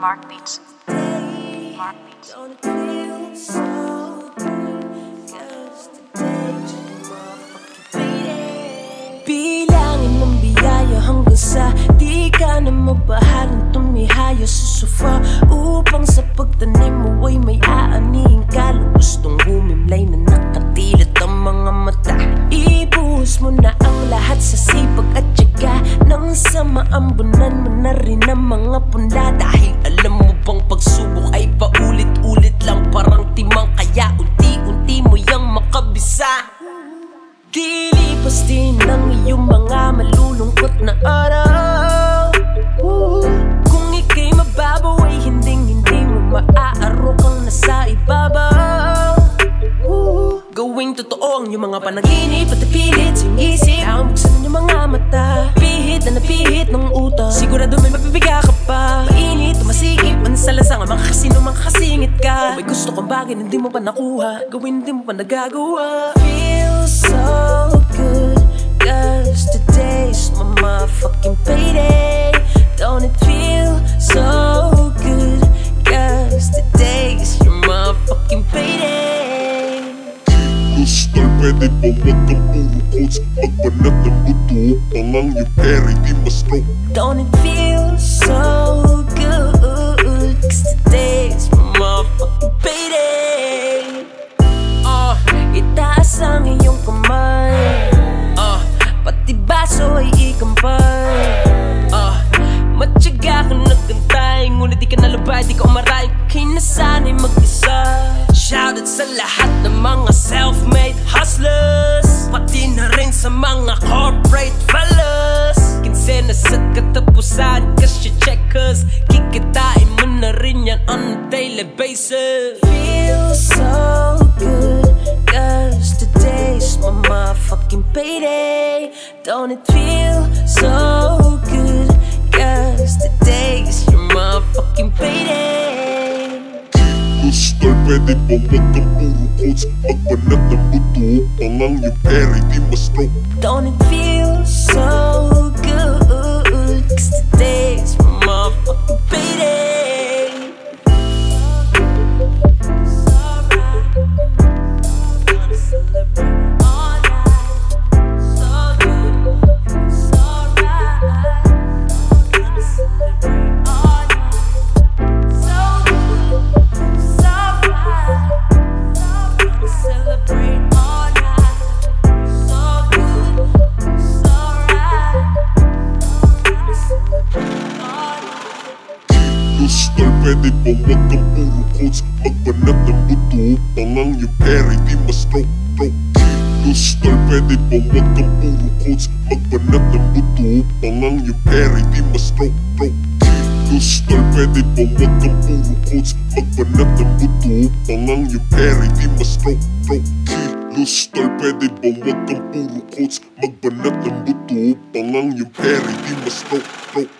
Mark Beats. Mark Beats. Bilangin ng biyaya hanggang sa Di ka na mabahalang tumihayo sa sofa Upang sa pagtanim mo ay may aanihin ka Gustong humimlay na nakatilat ang mga mata Ibuhos mo na ang lahat sa sipag at tiyaga Nang sa maambunan mo na rin ang mga punla iyong mga panaginip at pilit sa isip. Ang buksan ng iyong mga mata Pihit na napihit ng utak. Sigurado may mapipiga ka pa. Mainit o masikip man sa lasang Ang makakasino makakasingit ka. Kung may gusto kang bagay hindi mo pa nakuha. Gawin hindi mo pa nagagawa. Feels Quotes Don't it feel so daily basis Feels so good Cause today's my motherfucking payday. Don't it feel so good Cause today's your motherfucking payday? Gusto pwede ba wag kang puro quotes Pagbanat ng buto Pangang yung pera di Don't it feel so celebrate pwede ba wag kang puro quotes Pagbanat ng buto Pangang yung pera di ma-stroke stroke. Gusto pwede ba wag kang puro quotes Pagbanat ng buto Pangang yung pera di ma-stroke stroke. Gusto pwede ba wag kang puro quotes Pagbanat ng buto Pangang yung pera di ma-stroke stroke. Gusto pwede ba wag kang puro quotes Magbanat ng buto Pangang yung pera di ma-stroke stroke.